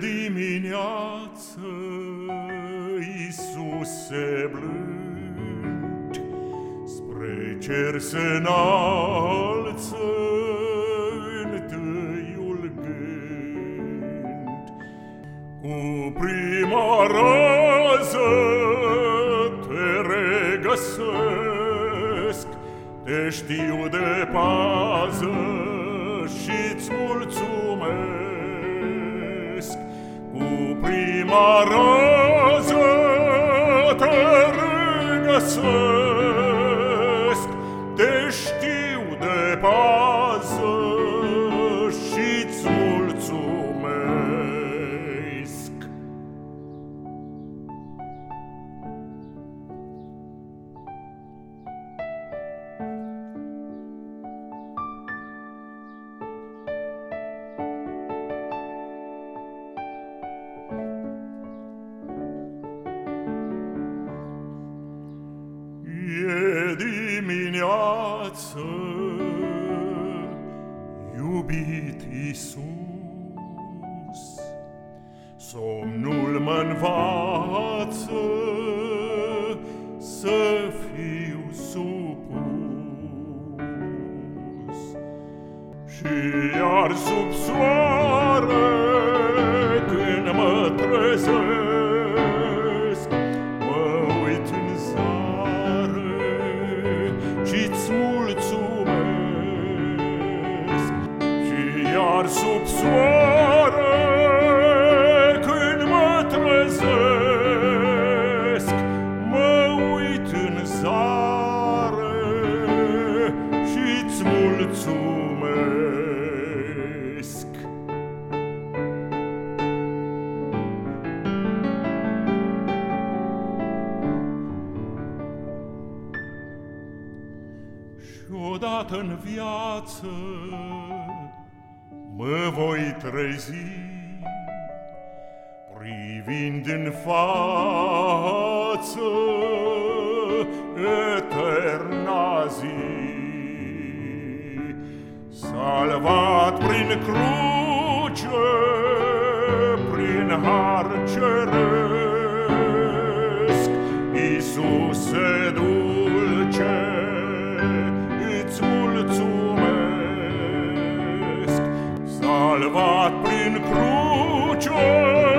dimineață, Iisuse blând, Spre cer se înalță întâiul gând. Cu prima rază te regăsesc, Te știu de pază și-ți мороза, ты рыгасай. E dimineață, iubit Iisus, Somnul mă învață să fiu supus. Și iar sub soare când mă trezesc, Iar sub soare când mă trezesc Mă uit în zare și-ți mulțumesc. Și odată în viață mă voi trezi privind în față eterna zi. Salvat prin cruce, prin har ceresc, Iisuse salvat prin cruce.